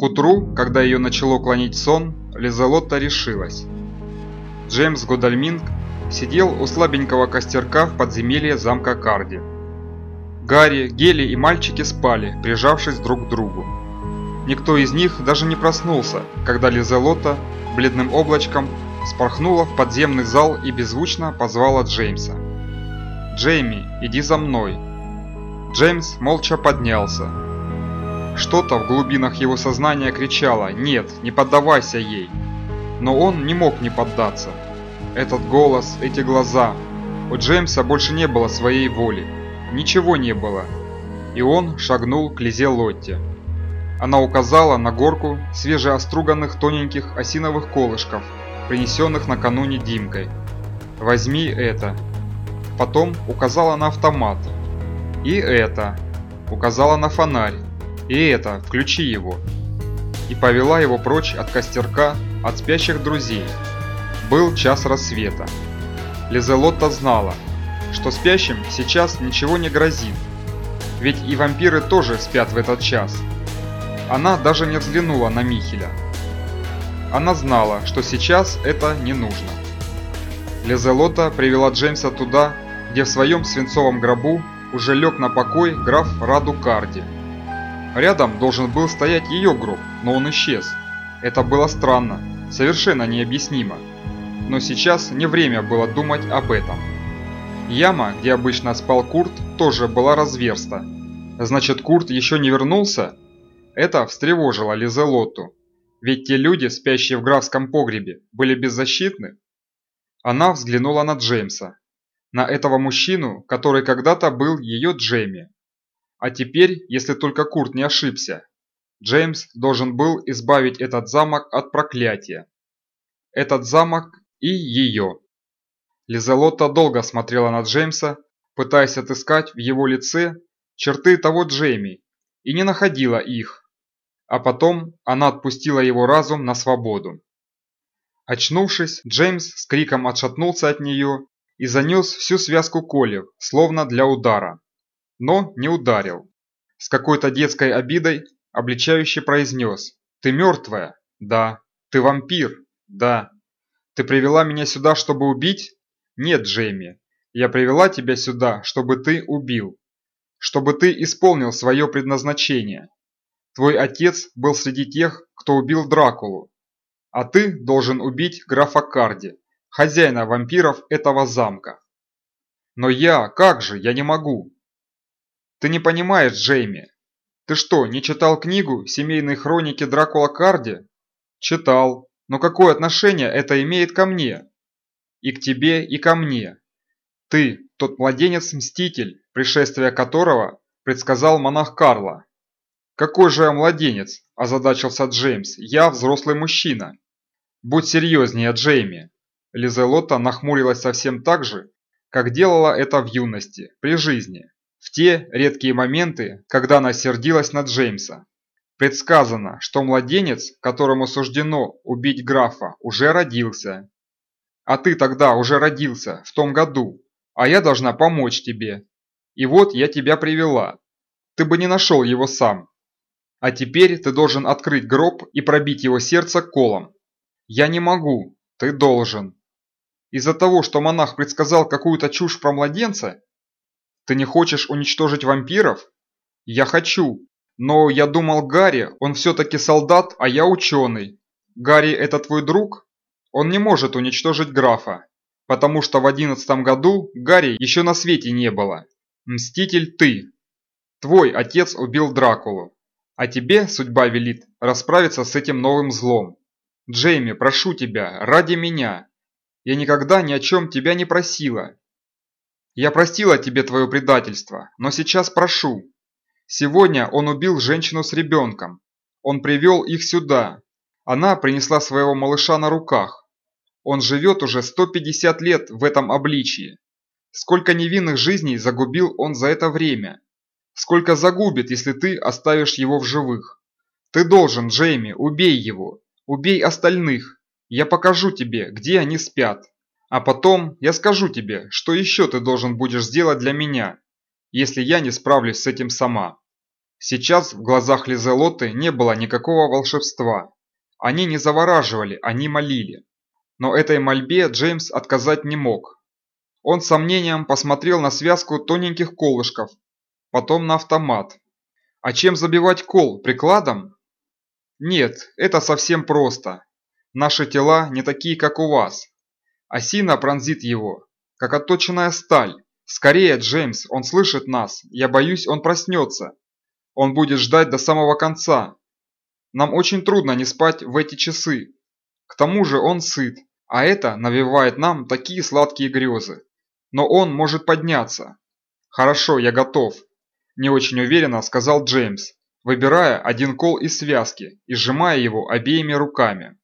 К утру, когда ее начало клонить сон, Лизелотта решилась. Джеймс Годальминг сидел у слабенького костерка в подземелье замка Карди. Гарри, Гели и мальчики спали, прижавшись друг к другу. Никто из них даже не проснулся, когда Лизелота бледным облачком спорхнула в подземный зал и беззвучно позвала Джеймса. «Джейми, иди за мной!» Джеймс молча поднялся. Что-то в глубинах его сознания кричало «Нет, не поддавайся ей!» Но он не мог не поддаться. Этот голос, эти глаза. У Джеймса больше не было своей воли. Ничего не было. И он шагнул к Лизе Лотте. Она указала на горку свежеоструганных тоненьких осиновых колышков, принесенных накануне Димкой. «Возьми это». Потом указала на автомат. «И это». Указала на фонарь. «И это, включи его». И повела его прочь от костерка, от спящих друзей. Был час рассвета. Лизелотта знала, что спящим сейчас ничего не грозит. Ведь и вампиры тоже спят в этот час. Она даже не взглянула на Михеля. Она знала, что сейчас это не нужно. Лизелота привела Джеймса туда, где в своем свинцовом гробу уже лег на покой граф Раду Карди. Рядом должен был стоять ее гроб, но он исчез. Это было странно, совершенно необъяснимо но сейчас не время было думать об этом. Яма, где обычно спал Курт, тоже была разверста. Значит, Курт еще не вернулся? Это встревожило Лизелотту. Ведь те люди, спящие в графском погребе, были беззащитны. Она взглянула на Джеймса. На этого мужчину, который когда-то был ее Джейми. А теперь, если только Курт не ошибся, Джеймс должен был избавить этот замок от проклятия. Этот замок и ее. Лизелотта долго смотрела на Джеймса, пытаясь отыскать в его лице черты того Джейми, и не находила их. А потом она отпустила его разум на свободу. Очнувшись, Джеймс с криком отшатнулся от нее и занес всю связку колев, словно для удара. Но не ударил. С какой-то детской обидой обличающе произнес «Ты мертвая?» «Да». «Ты вампир?» «Да». Ты привела меня сюда, чтобы убить? Нет, Джейми. Я привела тебя сюда, чтобы ты убил. Чтобы ты исполнил свое предназначение. Твой отец был среди тех, кто убил Дракулу. А ты должен убить графа Карди, хозяина вампиров этого замка. Но я, как же, я не могу. Ты не понимаешь, Джейми. Ты что, не читал книгу «Семейные хроники Дракула Карди»? Читал. Но какое отношение это имеет ко мне? И к тебе, и ко мне. Ты, тот младенец-мститель, пришествие которого предсказал монах Карла. Какой же я младенец, озадачился Джеймс, я взрослый мужчина. Будь серьезнее, Джейми. Лизелота нахмурилась совсем так же, как делала это в юности, при жизни, в те редкие моменты, когда она сердилась на Джеймса. Предсказано, что младенец, которому суждено убить графа, уже родился. А ты тогда уже родился, в том году, а я должна помочь тебе. И вот я тебя привела. Ты бы не нашел его сам. А теперь ты должен открыть гроб и пробить его сердце колом. Я не могу, ты должен. Из-за того, что монах предсказал какую-то чушь про младенца? Ты не хочешь уничтожить вампиров? Я хочу, но я думал, Гарри, он все-таки солдат, а я ученый. Гарри это твой друг? Он не может уничтожить графа, потому что в одиннадцатом году Гарри еще на свете не было. Мститель ты. Твой отец убил Дракулу, а тебе судьба велит расправиться с этим новым злом. Джейми, прошу тебя, ради меня. Я никогда ни о чем тебя не просила. Я простила тебе твое предательство, но сейчас прошу, Сегодня он убил женщину с ребенком. Он привел их сюда. Она принесла своего малыша на руках. Он живет уже 150 лет в этом обличии. Сколько невинных жизней загубил он за это время. Сколько загубит, если ты оставишь его в живых. Ты должен, Джейми, убей его. Убей остальных. Я покажу тебе, где они спят. А потом я скажу тебе, что еще ты должен будешь сделать для меня, если я не справлюсь с этим сама. Сейчас в глазах Лизелоты не было никакого волшебства. Они не завораживали, они молили. Но этой мольбе Джеймс отказать не мог. Он с сомнением посмотрел на связку тоненьких колышков, потом на автомат. А чем забивать кол? Прикладом? Нет, это совсем просто. Наши тела не такие, как у вас. Осина пронзит его, как отточенная сталь. Скорее, Джеймс, он слышит нас. Я боюсь, он проснется. Он будет ждать до самого конца. Нам очень трудно не спать в эти часы. К тому же он сыт, а это навевает нам такие сладкие грезы. Но он может подняться. Хорошо, я готов. Не очень уверенно сказал Джеймс, выбирая один кол из связки и сжимая его обеими руками.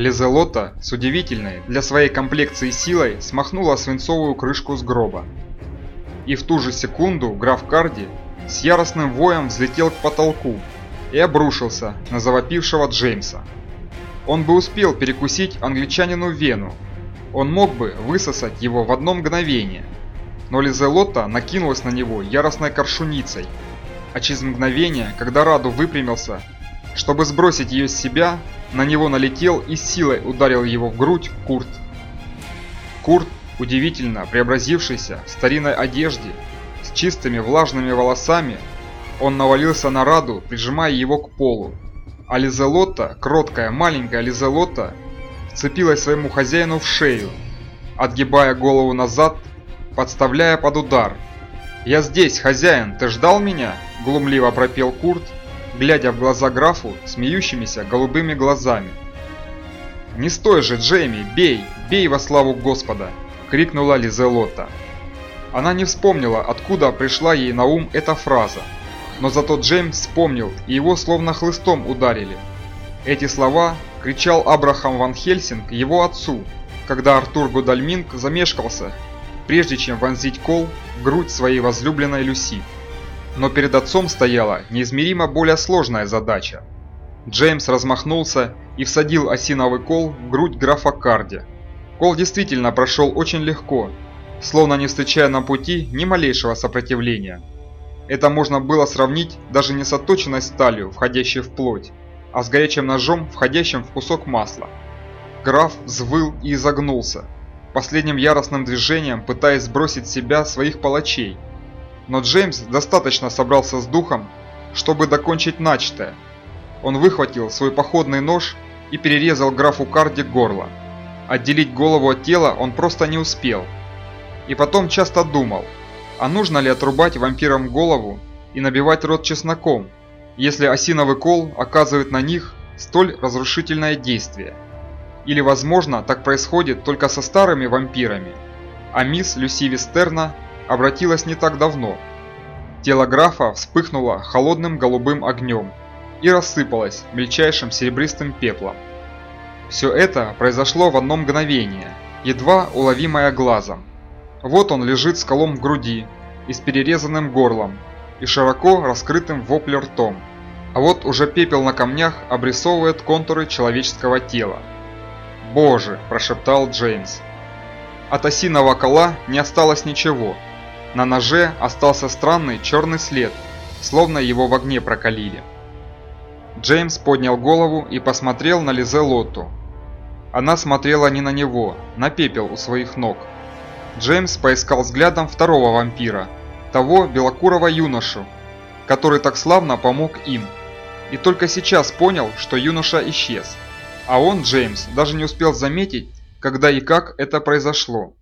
Лизелота с удивительной для своей комплекции силой смахнула свинцовую крышку с гроба. И в ту же секунду граф Карди с яростным воем взлетел к потолку и обрушился на завопившего Джеймса. Он бы успел перекусить англичанину вену, он мог бы высосать его в одно мгновение, но Лизелота накинулась на него яростной коршуницей, а через мгновение, когда Раду выпрямился, чтобы сбросить ее с себя, на него налетел и силой ударил его в грудь Курт. Курт, удивительно преобразившийся в старинной одежде, с чистыми влажными волосами, он навалился на Раду, прижимая его к полу. А Лизелотта, кроткая маленькая Лизелотта, вцепилась своему хозяину в шею, отгибая голову назад, подставляя под удар. «Я здесь, хозяин, ты ждал меня?» – глумливо пропел Курт, глядя в глаза графу смеющимися голубыми глазами. «Не стой же, Джейми, бей, бей во славу Господа!» – крикнула Лизелота. Она не вспомнила, откуда пришла ей на ум эта фраза, но зато Джеймс вспомнил, и его словно хлыстом ударили. Эти слова кричал Абрахам Ван Хельсинг его отцу, когда Артур Гудальминг замешкался, прежде чем вонзить кол в грудь своей возлюбленной Люси. Но перед отцом стояла неизмеримо более сложная задача. Джеймс размахнулся и всадил осиновый кол в грудь графа Карди. Кол действительно прошел очень легко, словно не встречая на пути ни малейшего сопротивления. Это можно было сравнить даже не с отточенной сталью, входящей в плоть, а с горячим ножом, входящим в кусок масла. Граф взвыл и изогнулся, последним яростным движением пытаясь сбросить с себя своих палачей – но Джеймс достаточно собрался с духом, чтобы докончить начатое. Он выхватил свой походный нож и перерезал графу Карди горло. Отделить голову от тела он просто не успел. И потом часто думал, а нужно ли отрубать вампирам голову и набивать рот чесноком, если осиновый кол оказывает на них столь разрушительное действие. Или возможно так происходит только со старыми вампирами, а мисс Люси Вистерна обратилась не так давно. Тело графа вспыхнуло холодным голубым огнем и рассыпалось мельчайшим серебристым пеплом. Все это произошло в одно мгновение, едва уловимое глазом. Вот он лежит с колом в груди и с перерезанным горлом и широко раскрытым вопль ртом. А вот уже пепел на камнях обрисовывает контуры человеческого тела. «Боже!» – прошептал Джеймс. От осиного кола не осталось ничего – на ноже остался странный черный след, словно его в огне прокалили. Джеймс поднял голову и посмотрел на Лизе Лотту. Она смотрела не на него, на пепел у своих ног. Джеймс поискал взглядом второго вампира, того белокурого юношу, который так славно помог им. И только сейчас понял, что юноша исчез. А он, Джеймс, даже не успел заметить, когда и как это произошло.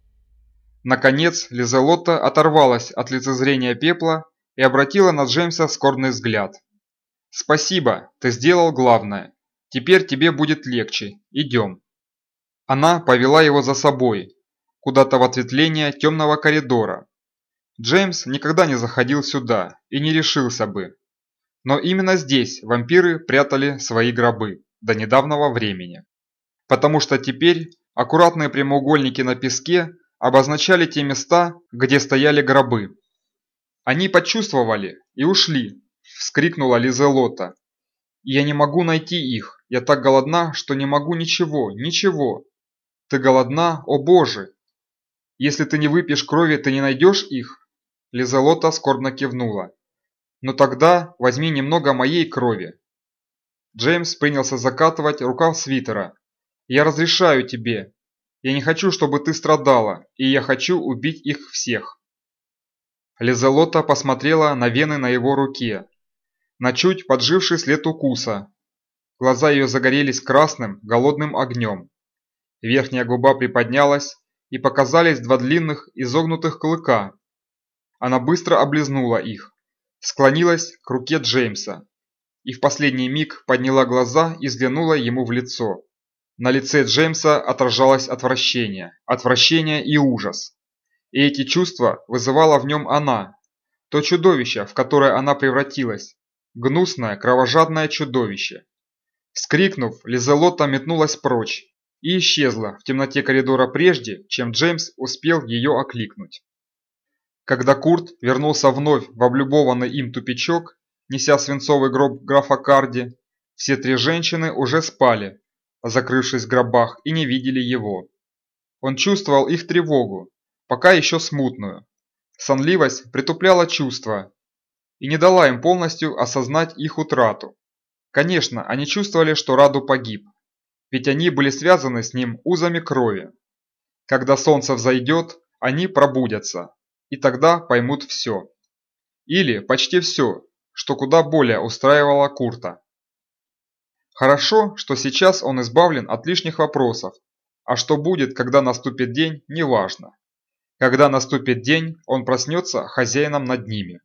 Наконец Лизелотта оторвалась от лицезрения пепла и обратила на Джеймса скорбный взгляд. «Спасибо, ты сделал главное. Теперь тебе будет легче. Идем». Она повела его за собой, куда-то в ответвление темного коридора. Джеймс никогда не заходил сюда и не решился бы. Но именно здесь вампиры прятали свои гробы до недавнего времени. Потому что теперь аккуратные прямоугольники на песке обозначали те места, где стояли гробы. «Они почувствовали и ушли!» – вскрикнула Лизелота. «Я не могу найти их, я так голодна, что не могу ничего, ничего!» «Ты голодна, о боже!» Если ты не выпьешь крови, ты не найдешь их?» Лизалота скорбно кивнула. «Но тогда возьми немного моей крови». Джеймс принялся закатывать рукав свитера. «Я разрешаю тебе. Я не хочу, чтобы ты страдала, и я хочу убить их всех». Лизалота посмотрела на вены на его руке, на чуть подживший след укуса. Глаза ее загорелись красным, голодным огнем. Верхняя губа приподнялась, и показались два длинных изогнутых клыка. Она быстро облизнула их, склонилась к руке Джеймса и в последний миг подняла глаза и взглянула ему в лицо. На лице Джеймса отражалось отвращение, отвращение и ужас. И эти чувства вызывала в нем она, то чудовище, в которое она превратилась, гнусное, кровожадное чудовище. Вскрикнув, Лизелота метнулась прочь и исчезла в темноте коридора прежде, чем Джеймс успел ее окликнуть. Когда Курт вернулся вновь в облюбованный им тупичок, неся свинцовый гроб графа Карди, все три женщины уже спали, закрывшись в гробах, и не видели его. Он чувствовал их тревогу, пока еще смутную. Сонливость притупляла чувства и не дала им полностью осознать их утрату. Конечно, они чувствовали, что Раду погиб, ведь они были связаны с ним узами крови. Когда солнце взойдет, они пробудятся, и тогда поймут все. Или почти все, что куда более устраивало Курта. Хорошо, что сейчас он избавлен от лишних вопросов, а что будет, когда наступит день, неважно. Когда наступит день, он проснется хозяином над ними.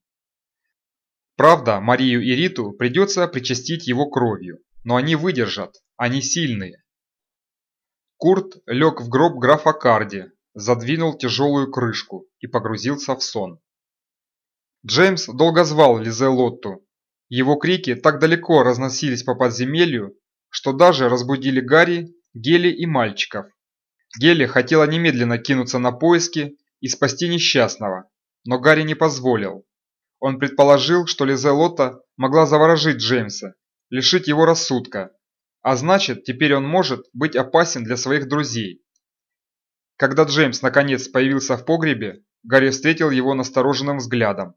Правда, Марию и Риту придется причастить его кровью, но они выдержат, они сильные. Курт лег в гроб графа Карди, задвинул тяжелую крышку и погрузился в сон. Джеймс долго звал Лизе Лотту. Его крики так далеко разносились по подземелью, что даже разбудили Гарри, Гели и мальчиков. Гели хотела немедленно кинуться на поиски и спасти несчастного, но Гарри не позволил. Он предположил, что Лизе Лотта могла заворожить Джеймса, лишить его рассудка, а значит, теперь он может быть опасен для своих друзей. Когда Джеймс наконец появился в погребе, Гарри встретил его настороженным взглядом.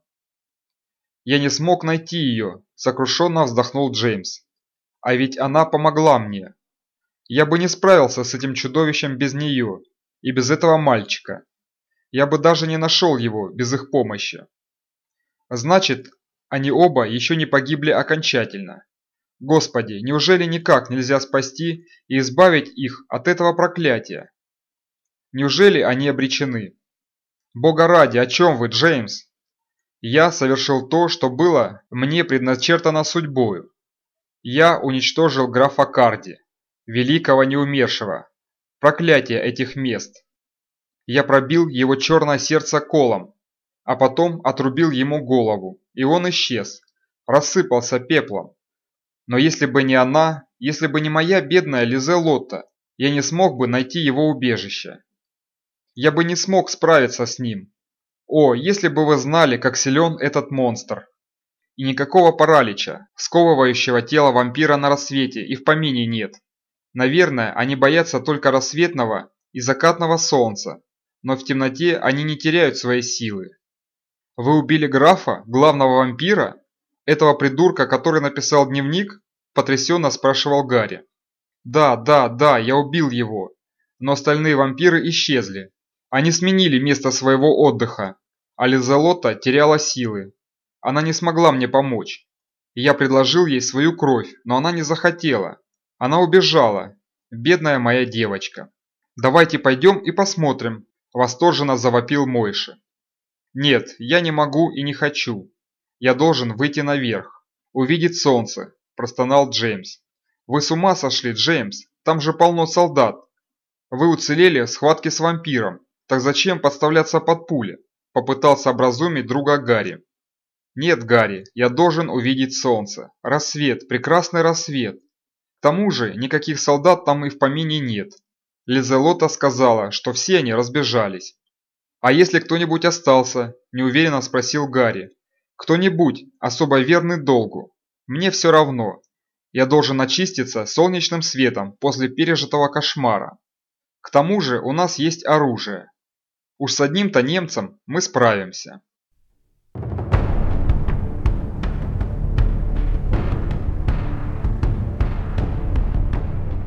«Я не смог найти ее», – сокрушенно вздохнул Джеймс. «А ведь она помогла мне. Я бы не справился с этим чудовищем без нее и без этого мальчика. Я бы даже не нашел его без их помощи. Значит, они оба еще не погибли окончательно. Господи, неужели никак нельзя спасти и избавить их от этого проклятия? Неужели они обречены? Бога ради, о чем вы, Джеймс? Я совершил то, что было мне предначертано судьбою. Я уничтожил графа Карди, великого неумершего, проклятие этих мест. Я пробил его черное сердце колом, а потом отрубил ему голову, и он исчез, рассыпался пеплом. Но если бы не она, если бы не моя бедная Лизе Лотта, я не смог бы найти его убежище. Я бы не смог справиться с ним. О, если бы вы знали, как силен этот монстр. И никакого паралича, сковывающего тело вампира на рассвете, и в помине нет. Наверное, они боятся только рассветного и закатного солнца, но в темноте они не теряют своей силы. Вы убили графа, главного вампира? Этого придурка, который написал дневник? Потрясенно спрашивал Гарри. Да, да, да, я убил его. Но остальные вампиры исчезли. Они сменили место своего отдыха. А Лизалота теряла силы. Она не смогла мне помочь. Я предложил ей свою кровь, но она не захотела. Она убежала. Бедная моя девочка. Давайте пойдем и посмотрим, восторженно завопил Мойши. Нет, я не могу и не хочу. Я должен выйти наверх, увидеть солнце, простонал Джеймс. Вы с ума сошли, Джеймс? Там же полно солдат. Вы уцелели в схватке с вампиром. Так зачем подставляться под пули? Попытался образумить друга Гарри. Нет, Гарри, я должен увидеть солнце. Рассвет, прекрасный рассвет. К тому же, никаких солдат там и в помине нет. Лизелота сказала, что все они разбежались. «А если кто-нибудь остался?» – неуверенно спросил Гарри. «Кто-нибудь, особо верный долгу. Мне все равно. Я должен очиститься солнечным светом после пережитого кошмара. К тому же у нас есть оружие». Уж с одним-то немцем мы справимся.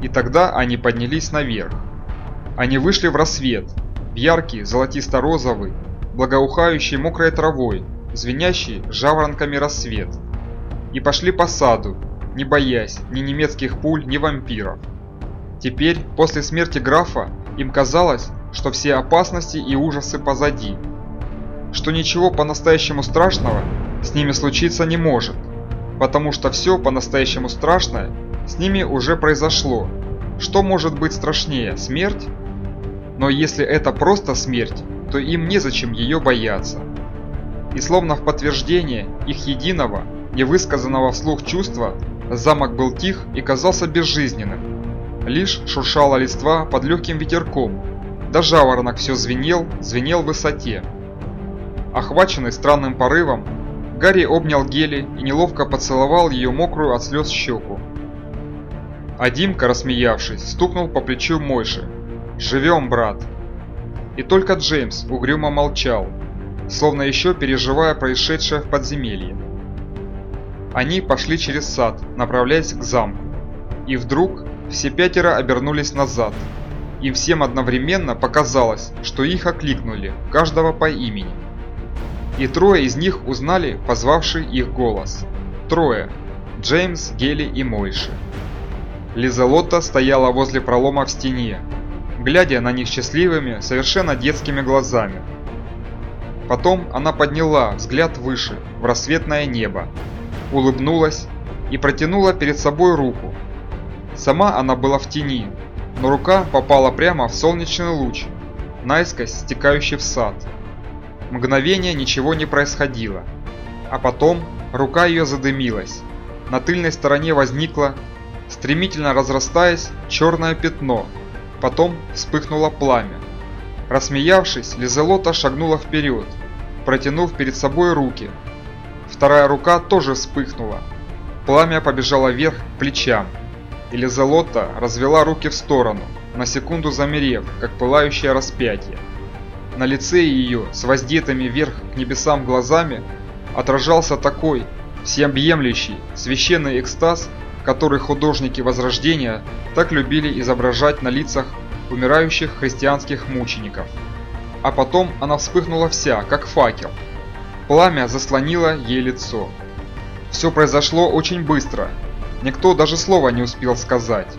И тогда они поднялись наверх. Они вышли в рассвет, в яркий золотисто-розовый, благоухающий мокрой травой, звенящий жаворонками рассвет. И пошли по саду, не боясь ни немецких пуль, ни вампиров. Теперь, после смерти графа, им казалось, что все опасности и ужасы позади, что ничего по-настоящему страшного с ними случиться не может, потому что все по-настоящему страшное с ними уже произошло. Что может быть страшнее, смерть? Но если это просто смерть, то им незачем ее бояться. И словно в подтверждение их единого, невысказанного вслух чувства, замок был тих и казался безжизненным. Лишь шуршала листва под легким ветерком, да жаворонок все звенел, звенел в высоте. Охваченный странным порывом, Гарри обнял Гели и неловко поцеловал ее мокрую от слез щеку. А Димка, рассмеявшись, стукнул по плечу Мойши. «Живем, брат!» И только Джеймс угрюмо молчал, словно еще переживая происшедшее в подземелье. Они пошли через сад, направляясь к замку. И вдруг все пятеро обернулись назад. Им всем одновременно показалось, что их окликнули, каждого по имени. И трое из них узнали позвавший их голос. Трое. Джеймс, Гели и Мойши. Лизалотта стояла возле пролома в стене, глядя на них счастливыми, совершенно детскими глазами. Потом она подняла взгляд выше, в рассветное небо, улыбнулась и протянула перед собой руку. Сама она была в тени, но рука попала прямо в солнечный луч, наискось стекающий в сад. Мгновение ничего не происходило, а потом рука ее задымилась. На тыльной стороне возникла Стремительно разрастаясь, черное пятно. Потом вспыхнуло пламя. Рассмеявшись, Лизелота шагнула вперед, протянув перед собой руки. Вторая рука тоже вспыхнула. Пламя побежало вверх к плечам. И Лизелота развела руки в сторону, на секунду замерев, как пылающее распятие. На лице ее, с воздетыми вверх к небесам глазами, отражался такой всеобъемлющий, священный экстаз, который художники Возрождения так любили изображать на лицах умирающих христианских мучеников. А потом она вспыхнула вся, как факел. Пламя заслонило ей лицо. Все произошло очень быстро. Никто даже слова не успел сказать.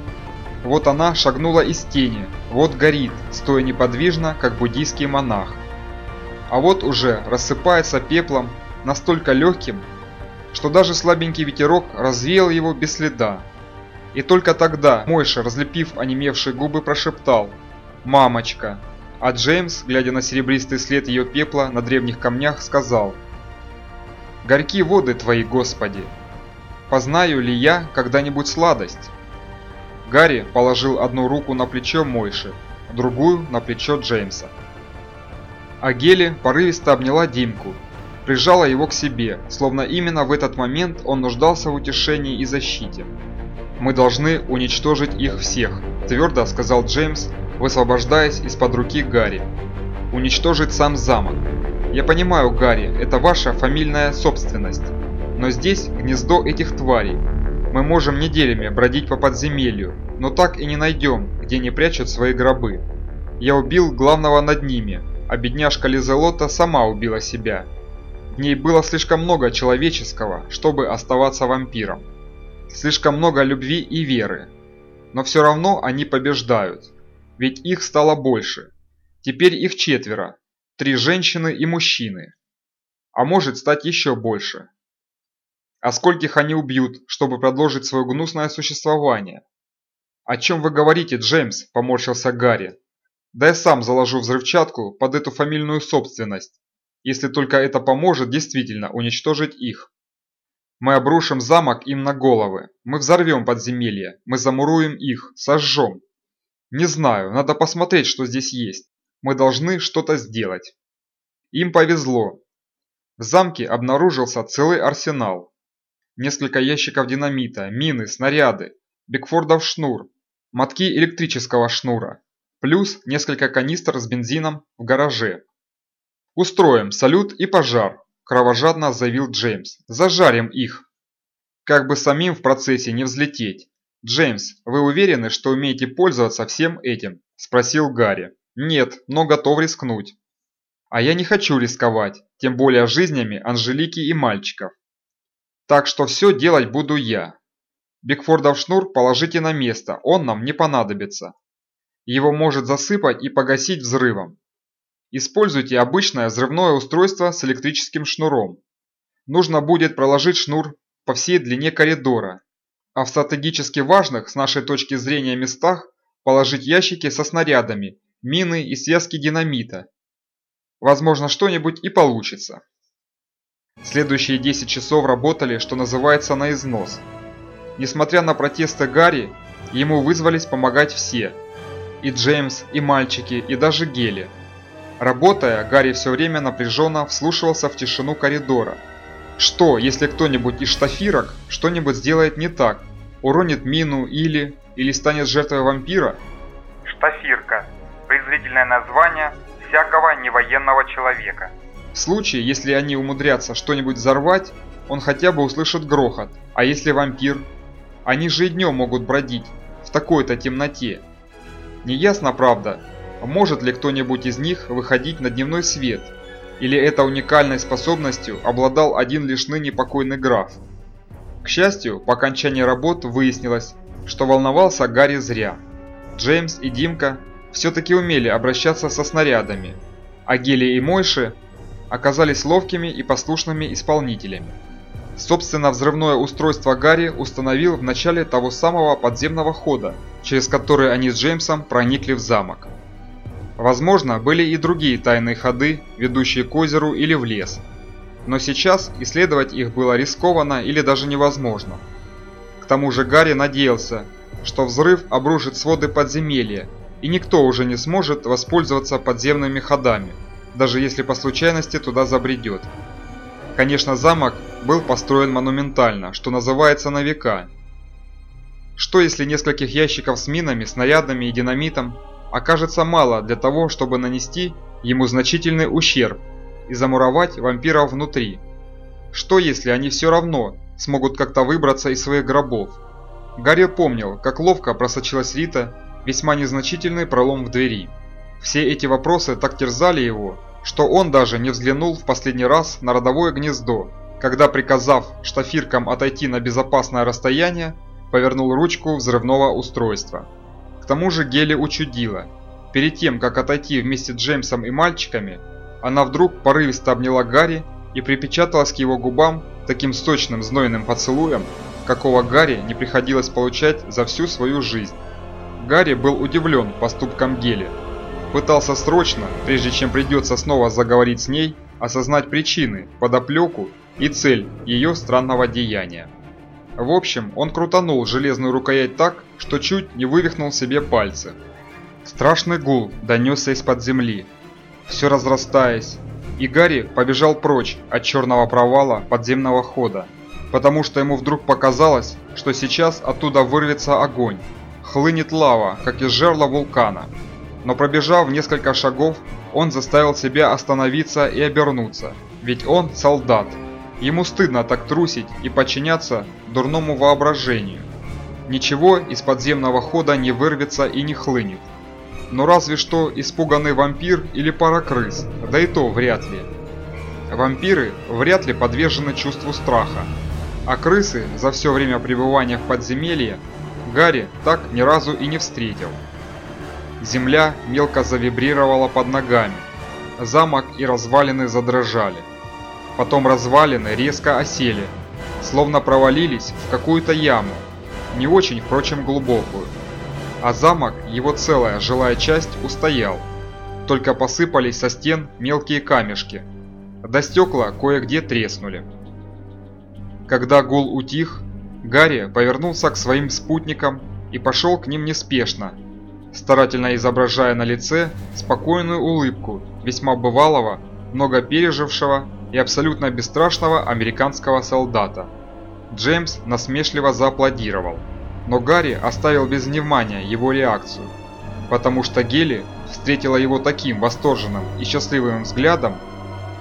Вот она шагнула из тени, вот горит, стоя неподвижно, как буддийский монах. А вот уже рассыпается пеплом, настолько легким, что даже слабенький ветерок развеял его без следа. И только тогда Мойша, разлепив онемевшие губы, прошептал «Мамочка!», а Джеймс, глядя на серебристый след ее пепла на древних камнях, сказал «Горьки воды твои, Господи! Познаю ли я когда-нибудь сладость?» Гарри положил одну руку на плечо Мойши, другую на плечо Джеймса. А Гели порывисто обняла Димку прижала его к себе, словно именно в этот момент он нуждался в утешении и защите. «Мы должны уничтожить их всех», – твердо сказал Джеймс, высвобождаясь из-под руки Гарри. «Уничтожить сам замок. Я понимаю, Гарри, это ваша фамильная собственность, но здесь гнездо этих тварей. Мы можем неделями бродить по подземелью, но так и не найдем, где не прячут свои гробы. Я убил главного над ними, а бедняжка Лизелота сама убила себя. В ней было слишком много человеческого, чтобы оставаться вампиром. Слишком много любви и веры. Но все равно они побеждают. Ведь их стало больше. Теперь их четверо. Три женщины и мужчины. А может стать еще больше. А скольких они убьют, чтобы продолжить свое гнусное существование? «О чем вы говорите, Джеймс?» – поморщился Гарри. «Да я сам заложу взрывчатку под эту фамильную собственность если только это поможет действительно уничтожить их. Мы обрушим замок им на головы, мы взорвем подземелье, мы замуруем их, сожжем. Не знаю, надо посмотреть, что здесь есть. Мы должны что-то сделать. Им повезло. В замке обнаружился целый арсенал. Несколько ящиков динамита, мины, снаряды, Бигфордов шнур, мотки электрического шнура. плюс несколько канистр с бензином в гараже. «Устроим салют и пожар», – кровожадно заявил Джеймс. «Зажарим их». Как бы самим в процессе не взлететь. «Джеймс, вы уверены, что умеете пользоваться всем этим?» – спросил Гарри. «Нет, но готов рискнуть». «А я не хочу рисковать, тем более жизнями Анжелики и мальчиков. Так что все делать буду я. Бигфордов шнур положите на место, он нам не понадобится. Его может засыпать и погасить взрывом. Используйте обычное взрывное устройство с электрическим шнуром. Нужно будет проложить шнур по всей длине коридора, а в стратегически важных с нашей точки зрения местах положить ящики со снарядами, мины и связки динамита. Возможно, что-нибудь и получится. Следующие 10 часов работали, что называется, на износ. Несмотря на протесты Гарри, ему вызвались помогать все. И Джеймс, и мальчики, и даже Гели. Работая, Гарри все время напряженно вслушивался в тишину коридора – что, если кто-нибудь из штафирок что-нибудь сделает не так? Уронит мину или... или станет жертвой вампира? Штафирка. Презрительное название всякого невоенного человека. В случае, если они умудрятся что-нибудь взорвать, он хотя бы услышит грохот. А если вампир? Они же и днем могут бродить в такой-то темноте. Неясно, правда, может ли кто-нибудь из них выходить на дневной свет – или этой уникальной способностью обладал один лишь ныне покойный граф? К счастью, по окончании работ выяснилось, что волновался Гарри зря. Джеймс и Димка все-таки умели обращаться со снарядами, а Гели и Мойши оказались ловкими и послушными исполнителями. Собственно, взрывное устройство Гарри установил в начале того самого подземного хода, через который они с Джеймсом проникли в замок. Возможно, были и другие тайные ходы, ведущие к озеру или в лес. Но сейчас исследовать их было рискованно или даже невозможно. К тому же Гарри надеялся, что взрыв обрушит своды подземелья, и никто уже не сможет воспользоваться подземными ходами, даже если по случайности туда забредет. Конечно, замок был построен монументально, что называется на века. Что если нескольких ящиков с минами, снарядами и динамитом окажется мало для того, чтобы нанести ему значительный ущерб и замуровать вампиров внутри. Что если они все равно смогут как-то выбраться из своих гробов? Гарри помнил, как ловко просочилась Рита весьма незначительный пролом в двери. Все эти вопросы так терзали его, что он даже не взглянул в последний раз на родовое гнездо, когда, приказав штафиркам отойти на безопасное расстояние, повернул ручку взрывного устройства. К тому же Гели учудила. Перед тем, как отойти вместе с Джеймсом и мальчиками, она вдруг порывисто обняла Гарри и припечаталась к его губам таким сочным знойным поцелуем, какого Гарри не приходилось получать за всю свою жизнь. Гарри был удивлен поступком Гели. Пытался срочно, прежде чем придется снова заговорить с ней, осознать причины, подоплеку и цель ее странного деяния. В общем, он крутанул железную рукоять так, что чуть не вывихнул себе пальцы. Страшный гул донесся из-под земли, все разрастаясь, и Гарри побежал прочь от черного провала подземного хода, потому что ему вдруг показалось, что сейчас оттуда вырвется огонь, хлынет лава, как из жерла вулкана. Но пробежав несколько шагов, он заставил себя остановиться и обернуться, ведь он солдат. Ему стыдно так трусить и подчиняться дурному воображению. Ничего из подземного хода не вырвется и не хлынет. Но разве что испуганный вампир или пара крыс, да и то вряд ли. Вампиры вряд ли подвержены чувству страха, а крысы за все время пребывания в подземелье Гарри так ни разу и не встретил. Земля мелко завибрировала под ногами, замок и развалины задрожали. Потом развалины резко осели, словно провалились в какую-то яму, не очень, впрочем, глубокую. А замок, его целая жилая часть, устоял. Только посыпались со стен мелкие камешки. До стекла кое-где треснули. Когда гул утих, Гарри повернулся к своим спутникам и пошел к ним неспешно, старательно изображая на лице спокойную улыбку весьма бывалого, много пережившего и абсолютно бесстрашного американского солдата. Джеймс насмешливо зааплодировал, но Гарри оставил без внимания его реакцию. потому что Гели встретила его таким восторженным и счастливым взглядом,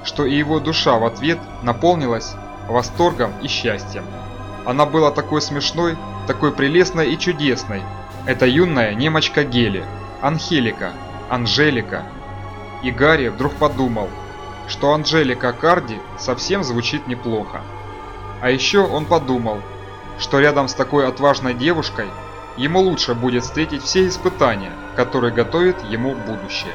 что и его душа в ответ наполнилась восторгом и счастьем. Она была такой смешной, такой прелестной и чудесной. Это юная немочка Гели, Анхелика, Анжелика. И Гарри вдруг подумал, что Анжелика Карди совсем звучит неплохо. А еще он подумал, что рядом с такой отважной девушкой ему лучше будет встретить все испытания, которые готовит ему будущее.